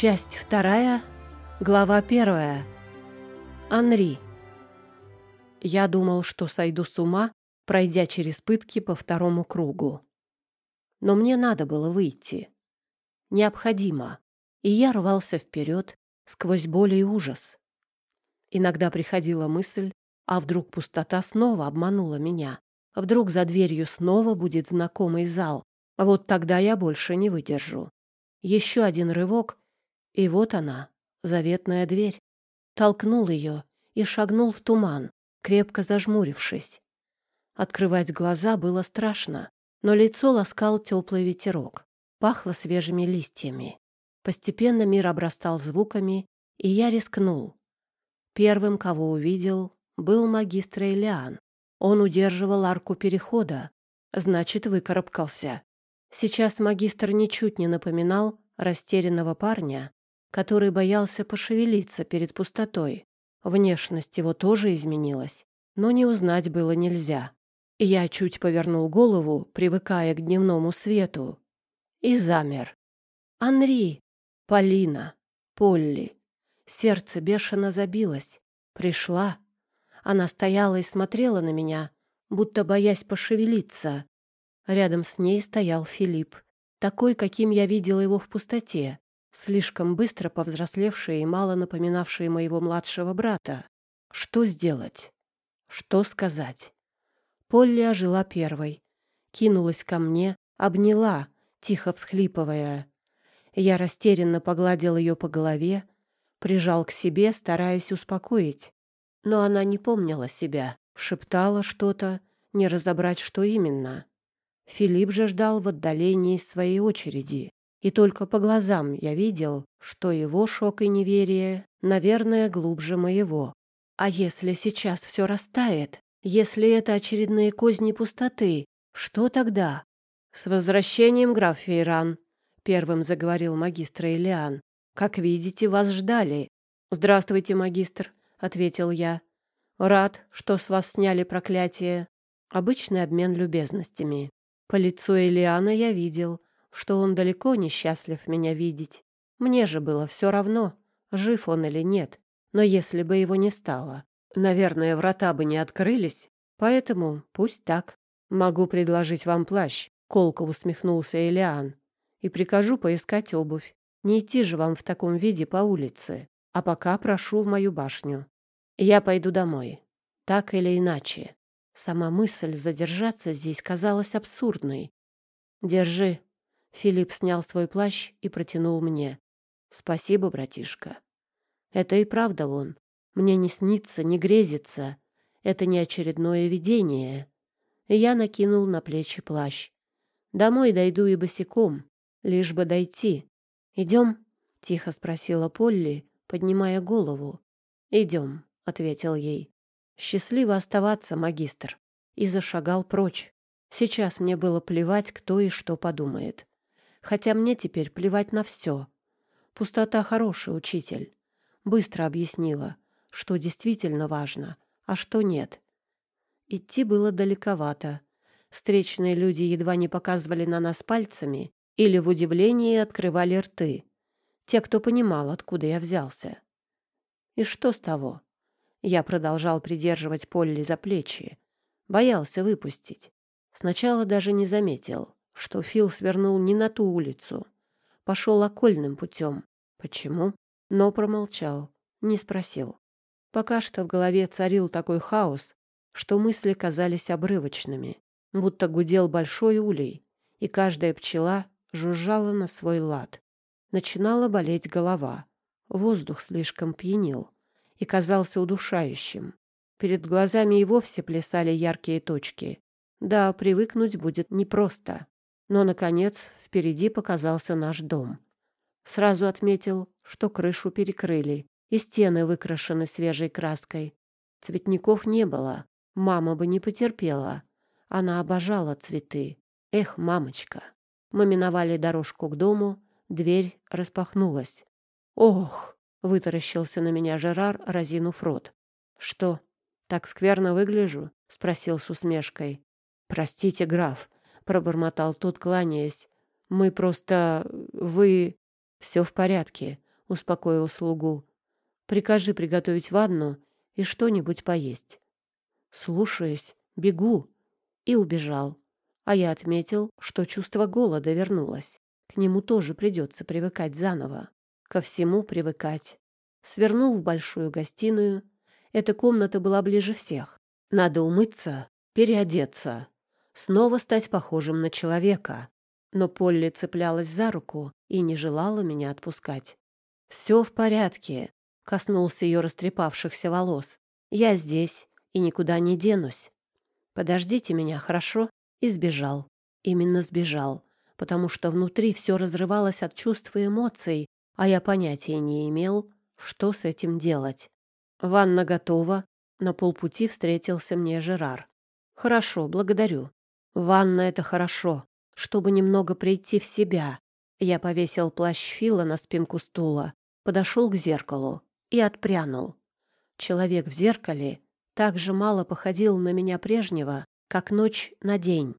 Часть вторая, глава первая. Анри. Я думал, что сойду с ума, пройдя через пытки по второму кругу. Но мне надо было выйти. Необходимо. И я рвался вперед сквозь боль и ужас. Иногда приходила мысль, а вдруг пустота снова обманула меня. Вдруг за дверью снова будет знакомый зал. А вот тогда я больше не выдержу. Еще один рывок, и вот она, заветная дверь. Толкнул ее и шагнул в туман, крепко зажмурившись. Открывать глаза было страшно, но лицо ласкал теплый ветерок. Пахло свежими листьями. Постепенно мир обрастал звуками, и я рискнул. Первым, кого увидел, был магистр Элиан. Он удерживал арку перехода, значит, выкарабкался. Сейчас магистр ничуть не напоминал растерянного парня, который боялся пошевелиться перед пустотой. Внешность его тоже изменилась, но не узнать было нельзя. Я чуть повернул голову, привыкая к дневному свету, и замер. «Анри!» «Полина!» «Полли!» Сердце бешено забилось. Пришла. Она стояла и смотрела на меня, будто боясь пошевелиться. Рядом с ней стоял Филипп, такой, каким я видела его в пустоте, слишком быстро повзрослевший и мало напоминавший моего младшего брата. Что сделать? Что сказать? Полли ожила первой, кинулась ко мне, обняла, тихо всхлипывая. Я растерянно погладил ее по голове, прижал к себе, стараясь успокоить. Но она не помнила себя, шептала что-то, не разобрать, что именно. Филипп же ждал в отдалении своей очереди. И только по глазам я видел, что его шок и неверие, наверное, глубже моего. А если сейчас все растает? Если это очередные козни пустоты? Что тогда? С возвращением, граф Фейран, первым заговорил магистр Элиан. Как видите, вас ждали. Здравствуйте, магистр, ответил я. Рад, что с вас сняли проклятие. Обычный обмен любезностями. По лицу Элиана я видел, что он далеко не счастлив меня видеть. Мне же было все равно, жив он или нет. Но если бы его не стало, наверное, врата бы не открылись, поэтому пусть так. Могу предложить вам плащ, колко усмехнулся Элиан, и прикажу поискать обувь. Не идти же вам в таком виде по улице, а пока прошу в мою башню. Я пойду домой. Так или иначе. Сама мысль задержаться здесь казалась абсурдной. Держи, Филипп снял свой плащ и протянул мне. «Спасибо, братишка. Это и правда он. Мне не снится, не грезится. Это не очередное видение». И я накинул на плечи плащ. «Домой дойду и босиком, лишь бы дойти. Идем?» — тихо спросила Полли, поднимая голову. «Идем», — ответил ей. «Счастливо оставаться, магистр». И зашагал прочь. Сейчас мне было плевать, кто и что подумает хотя мне теперь плевать на все. Пустота хороший учитель. Быстро объяснила, что действительно важно, а что нет. Идти было далековато. Встречные люди едва не показывали на нас пальцами или в удивлении открывали рты. Те, кто понимал, откуда я взялся. И что с того? Я продолжал придерживать Полли за плечи. Боялся выпустить. Сначала даже не заметил что Фил свернул не на ту улицу. Пошел окольным путем. Почему? Но промолчал, не спросил. Пока что в голове царил такой хаос, что мысли казались обрывочными, будто гудел большой улей, и каждая пчела жужжала на свой лад. Начинала болеть голова. Воздух слишком пьянил и казался удушающим. Перед глазами и вовсе плясали яркие точки. Да, привыкнуть будет непросто. Но, наконец, впереди показался наш дом. Сразу отметил, что крышу перекрыли, и стены выкрашены свежей краской. Цветников не было, мама бы не потерпела. Она обожала цветы. Эх, мамочка! Мы миновали дорожку к дому, дверь распахнулась. «Ох!» — вытаращился на меня Жерар, разинув рот. «Что, так скверно выгляжу?» — спросил с усмешкой. «Простите, граф, пробормотал тот, кланяясь. Мы просто... вы... Все в порядке, успокоил слугу. Прикажи приготовить ванну и что-нибудь поесть. Слушаюсь, бегу. И убежал. А я отметил, что чувство голода вернулось. К нему тоже придется привыкать заново. Ко всему привыкать. Свернул в большую гостиную. Эта комната была ближе всех. Надо умыться, переодеться, снова стать похожим на человека. Но Полли цеплялась за руку и не желала меня отпускать. «Все в порядке», — коснулся ее растрепавшихся волос. «Я здесь и никуда не денусь. Подождите меня, хорошо?» И сбежал. Именно сбежал, потому что внутри все разрывалось от чувств и эмоций, а я понятия не имел, что с этим делать. Ванна готова. На полпути встретился мне Жерар. «Хорошо, благодарю. Ванна — это хорошо, чтобы немного прийти в себя». Я повесил плащ Фила на спинку стула, подошел к зеркалу и отпрянул. Человек в зеркале так же мало походил на меня прежнего, как ночь на день.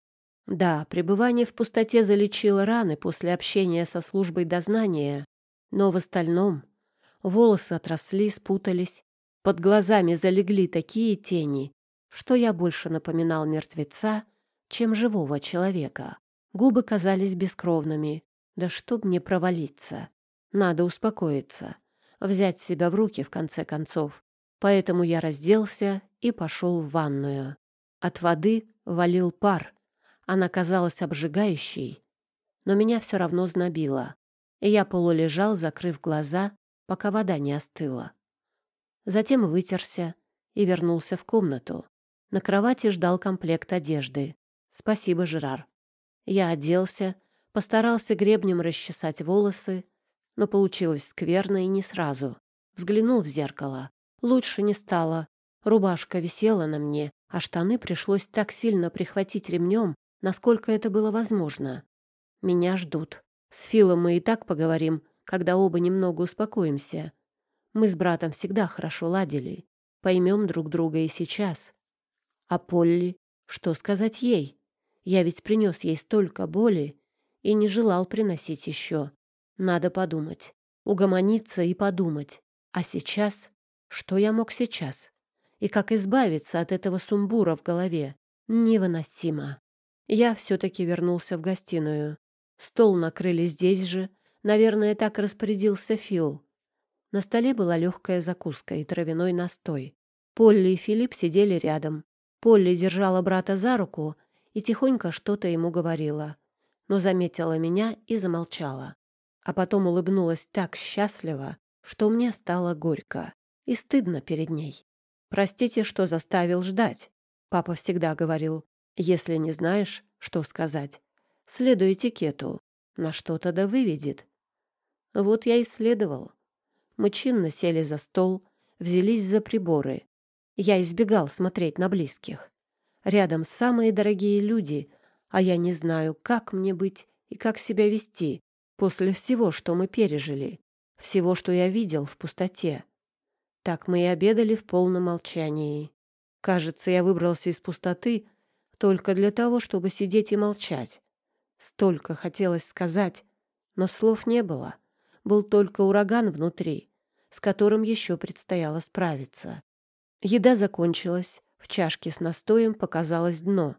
Да, пребывание в пустоте залечило раны после общения со службой дознания, но в остальном волосы отросли, спутались, под глазами залегли такие тени, что я больше напоминал мертвеца, чем живого человека. Губы казались бескровными. Да чтоб мне провалиться. Надо успокоиться, взять себя в руки в конце концов. Поэтому я разделся и пошел в ванную. От воды валил пар. Она казалась обжигающей, но меня все равно знобило. И я полулежал, закрыв глаза, пока вода не остыла. Затем вытерся и вернулся в комнату. На кровати ждал комплект одежды. Спасибо, Жерар. Я оделся, постарался гребнем расчесать волосы, но получилось скверно и не сразу. Взглянул в зеркало. Лучше не стало. Рубашка висела на мне, а штаны пришлось так сильно прихватить ремнем, насколько это было возможно. Меня ждут. С Филом мы и так поговорим, когда оба немного успокоимся. Мы с братом всегда хорошо ладили. Поймем друг друга и сейчас. А Полли? Что сказать ей? Я ведь принес ей столько боли и не желал приносить еще. Надо подумать. Угомониться и подумать. А сейчас? Что я мог сейчас? И как избавиться от этого сумбура в голове? Невыносимо. Я все-таки вернулся в гостиную. Стол накрыли здесь же. Наверное, так распорядился Фил. На столе была легкая закуска и травяной настой. Полли и Филипп сидели рядом. Полли держала брата за руку и тихонько что-то ему говорила, но заметила меня и замолчала. А потом улыбнулась так счастливо, что мне стало горько и стыдно перед ней. «Простите, что заставил ждать», — папа всегда говорил. «Если не знаешь, что сказать, следуй этикету, на что-то да выведет». Вот я и следовал. Мы чинно сели за стол, взялись за приборы. Я избегал смотреть на близких. Рядом самые дорогие люди, а я не знаю, как мне быть и как себя вести после всего, что мы пережили, всего, что я видел в пустоте. Так мы и обедали в полном молчании. Кажется, я выбрался из пустоты только для того, чтобы сидеть и молчать. Столько хотелось сказать, но слов не было. Был только ураган внутри, с которым еще предстояло справиться. Еда закончилась, в чашке с настоем показалось дно.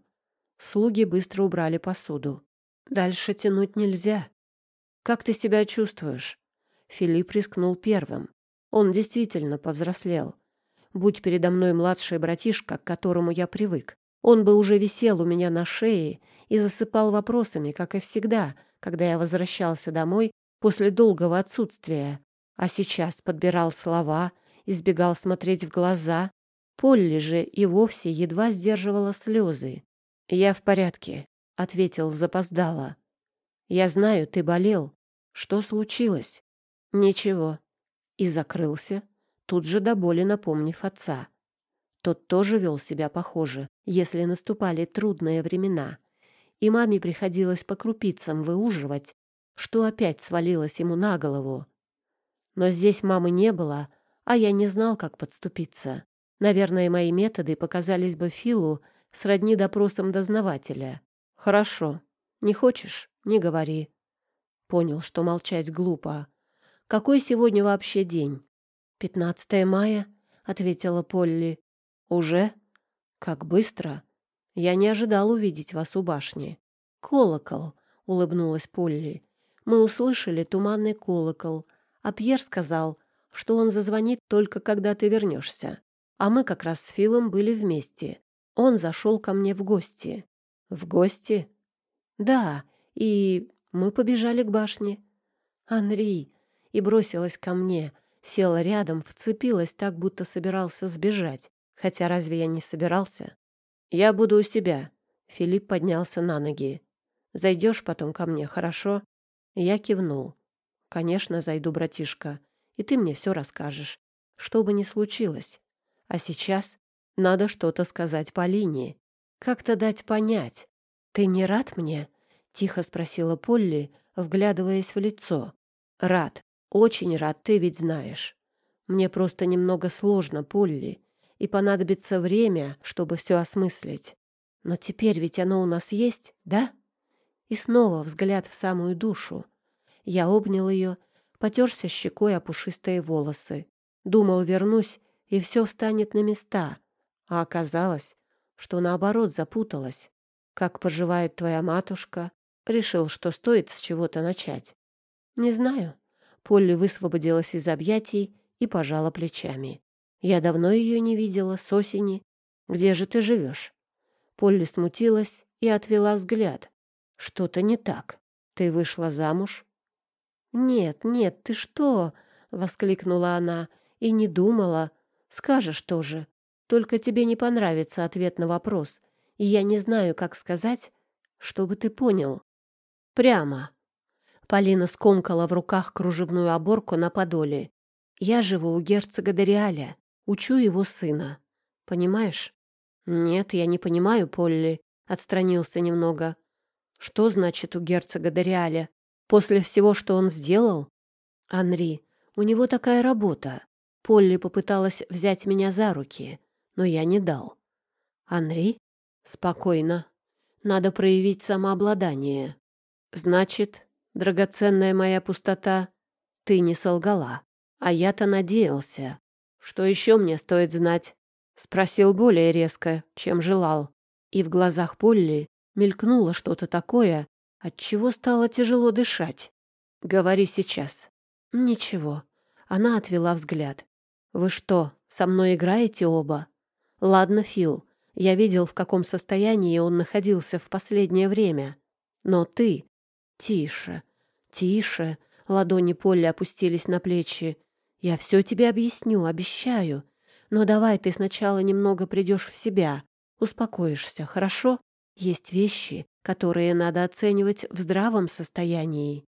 Слуги быстро убрали посуду. Дальше тянуть нельзя. «Как ты себя чувствуешь?» Филипп рискнул первым. Он действительно повзрослел. Будь передо мной младший братишка, к которому я привык, он бы уже висел у меня на шее и засыпал вопросами, как и всегда, когда я возвращался домой после долгого отсутствия а сейчас подбирал слова, избегал смотреть в глаза. Полли же и вовсе едва сдерживала слезы. «Я в порядке», — ответил запоздало. «Я знаю, ты болел. Что случилось?» «Ничего». И закрылся, тут же до боли напомнив отца. Тот тоже вел себя похоже, если наступали трудные времена, и маме приходилось по крупицам выуживать, что опять свалилось ему на голову. Но здесь мамы не было, а я не знал, как подступиться. Наверное, мои методы показались бы Филу сродни допросам дознавателя. «Хорошо. Не хочешь — не говори». Понял, что молчать глупо. Какой сегодня вообще день? Пятнадцатое мая, ответила Полли. Уже? Как быстро? Я не ожидал увидеть вас у башни. Колокол, улыбнулась Полли. Мы услышали туманный колокол, а Пьер сказал, что он зазвонит только когда ты вернешься. А мы как раз с Филом были вместе. Он зашел ко мне в гости. В гости? Да, и мы побежали к башне. Анри и бросилась ко мне, села рядом, вцепилась так, будто собирался сбежать. Хотя разве я не собирался? Я буду у себя. Филипп поднялся на ноги. Зайдешь потом ко мне, хорошо? Я кивнул. Конечно, зайду, братишка, и ты мне все расскажешь, что бы ни случилось. А сейчас надо что-то сказать Полине. Как-то дать понять. Ты не рад мне? — тихо спросила Полли, вглядываясь в лицо. «Рад. Очень рад, ты ведь знаешь. Мне просто немного сложно, Полли, и понадобится время, чтобы все осмыслить. Но теперь ведь оно у нас есть, да?» И снова взгляд в самую душу. Я обнял ее, потерся щекой о пушистые волосы. Думал, вернусь, и все встанет на места. А оказалось, что наоборот запуталась. Как поживает твоя матушка? Решил, что стоит с чего-то начать. Не знаю. Полли высвободилась из объятий и пожала плечами. Я давно ее не видела, с осени. Где же ты живешь? Полли смутилась и отвела взгляд. Что-то не так. Ты вышла замуж? Нет, нет, ты что? воскликнула она и не думала. Скажешь тоже. Только тебе не понравится ответ на вопрос, и я не знаю, как сказать, чтобы ты понял. Прямо. Полина скомкала в руках кружевную оборку на подоле. Я живу у герцога Дориаля, учу его сына. Понимаешь? Нет, я не понимаю, Полли, отстранился немного. Что значит у герцога Дориаля? После всего, что он сделал? Анри, у него такая работа. Полли попыталась взять меня за руки, но я не дал. Анри? Спокойно. Надо проявить самообладание. Значит, драгоценная моя пустота, ты не солгала. А я-то надеялся. Что еще мне стоит знать? Спросил более резко, чем желал. И в глазах Полли мелькнуло что-то такое, от чего стало тяжело дышать. Говори сейчас. Ничего. Она отвела взгляд. Вы что, со мной играете оба? Ладно, Фил, я видел, в каком состоянии он находился в последнее время. Но ты «Тише, тише!» — ладони Полли опустились на плечи. «Я все тебе объясню, обещаю. Но давай ты сначала немного придешь в себя, успокоишься, хорошо? Есть вещи, которые надо оценивать в здравом состоянии.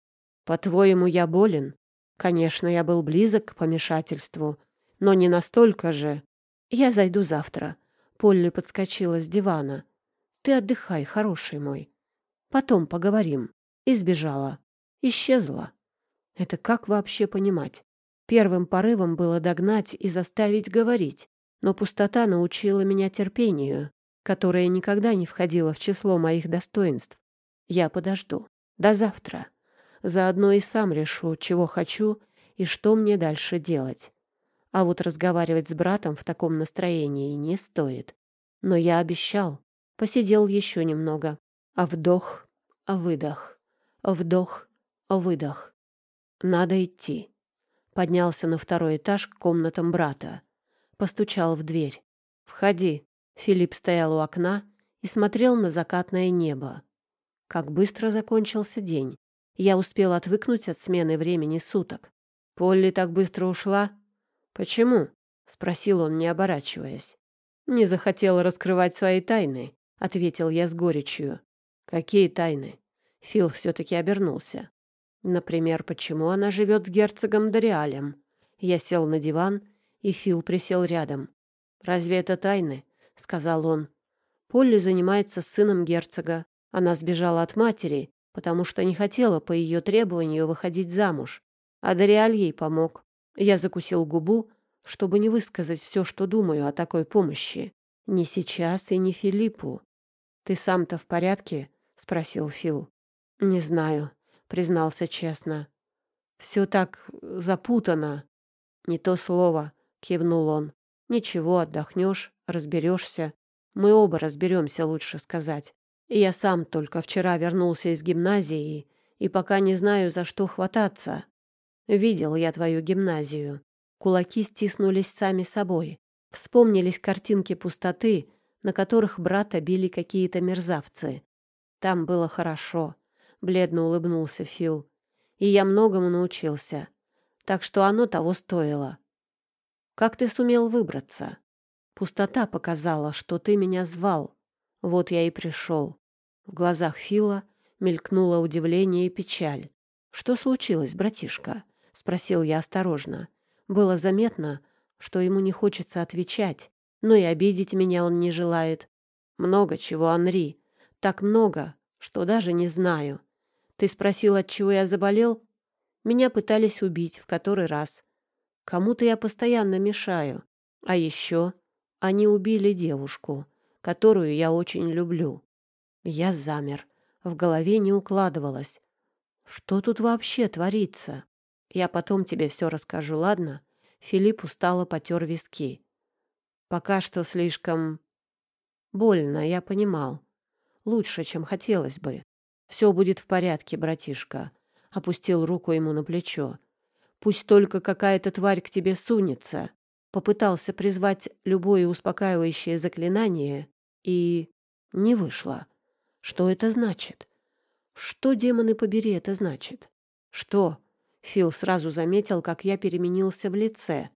По-твоему, я болен? Конечно, я был близок к помешательству, но не настолько же. Я зайду завтра». Полли подскочила с дивана. «Ты отдыхай, хороший мой. Потом поговорим» и сбежала. Исчезла. Это как вообще понимать? Первым порывом было догнать и заставить говорить, но пустота научила меня терпению, которое никогда не входило в число моих достоинств. Я подожду. До завтра. Заодно и сам решу, чего хочу и что мне дальше делать. А вот разговаривать с братом в таком настроении не стоит. Но я обещал. Посидел еще немного. А вдох, а выдох. Вдох, выдох. Надо идти. Поднялся на второй этаж к комнатам брата. Постучал в дверь. «Входи». Филипп стоял у окна и смотрел на закатное небо. Как быстро закончился день. Я успел отвыкнуть от смены времени суток. Полли так быстро ушла? Почему? спросил он, не оборачиваясь. Не захотел раскрывать свои тайны, ответил я с горечью. Какие тайны? Фил все-таки обернулся. Например, почему она живет с герцогом Дориалем? Я сел на диван, и Фил присел рядом. «Разве это тайны?» — сказал он. Полли занимается с сыном герцога. Она сбежала от матери, потому что не хотела по ее требованию выходить замуж. А Дориаль ей помог. Я закусил губу, чтобы не высказать все, что думаю о такой помощи. Не сейчас и не Филиппу. «Ты сам-то в порядке?» — спросил Фил. «Не знаю», — признался честно. Все так запутано. Не то слово, кивнул он. Ничего, отдохнешь, разберешься. Мы оба разберемся, лучше сказать. Я сам только вчера вернулся из гимназии и пока не знаю, за что хвататься. Видел я твою гимназию. Кулаки стиснулись сами собой. Вспомнились картинки пустоты, на которых брата били какие-то мерзавцы. Там было хорошо. Бледно улыбнулся Фил. И я многому научился. Так что оно того стоило. Как ты сумел выбраться? Пустота показала, что ты меня звал. Вот я и пришел. В глазах Фила мелькнуло удивление и печаль. «Что случилось, братишка?» — спросил я осторожно. Было заметно, что ему не хочется отвечать, но и обидеть меня он не желает. Много чего, Анри. Так много, что даже не знаю. Ты спросил, от чего я заболел? Меня пытались убить в который раз. Кому-то я постоянно мешаю. А еще они убили девушку, которую я очень люблю. Я замер. В голове не укладывалось. Что тут вообще творится? Я потом тебе все расскажу, ладно? Филипп устало потер виски. Пока что слишком... Больно, я понимал. Лучше, чем хотелось бы. Все будет в порядке, братишка. Опустил руку ему на плечо. Пусть только какая-то тварь к тебе сунется. Попытался призвать любое успокаивающее заклинание и... не вышло. Что это значит? Что, демоны побери, это значит? Что? Фил сразу заметил, как я переменился в лице.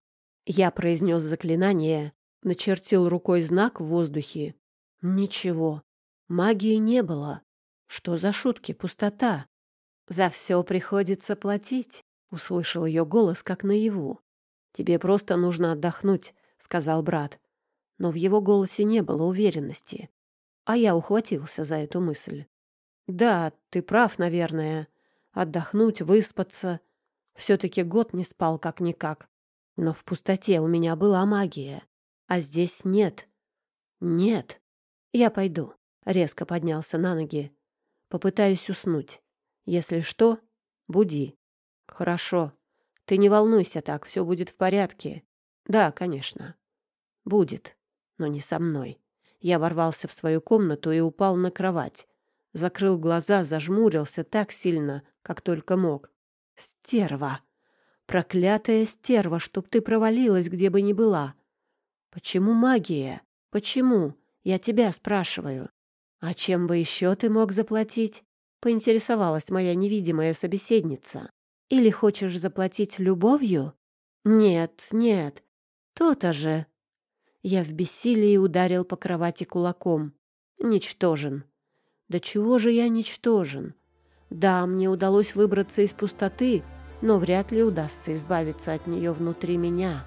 Я произнес заклинание, начертил рукой знак в воздухе. Ничего. Магии не было. Что за шутки, пустота? За все приходится платить, услышал ее голос как наяву. Тебе просто нужно отдохнуть, сказал брат. Но в его голосе не было уверенности. А я ухватился за эту мысль. Да, ты прав, наверное. Отдохнуть, выспаться. Все-таки год не спал как-никак. Но в пустоте у меня была магия. А здесь нет. Нет. Я пойду. Резко поднялся на ноги. Попытаюсь уснуть. Если что, буди. Хорошо. Ты не волнуйся так, все будет в порядке. Да, конечно. Будет, но не со мной. Я ворвался в свою комнату и упал на кровать. Закрыл глаза, зажмурился так сильно, как только мог. Стерва! Проклятая стерва, чтоб ты провалилась, где бы ни была! Почему магия? Почему? Я тебя спрашиваю. А чем бы еще ты мог заплатить? Поинтересовалась моя невидимая собеседница. Или хочешь заплатить любовью? Нет, нет. То-то же. Я в бессилии ударил по кровати кулаком. Ничтожен. Да чего же я ничтожен? Да, мне удалось выбраться из пустоты, но вряд ли удастся избавиться от нее внутри меня.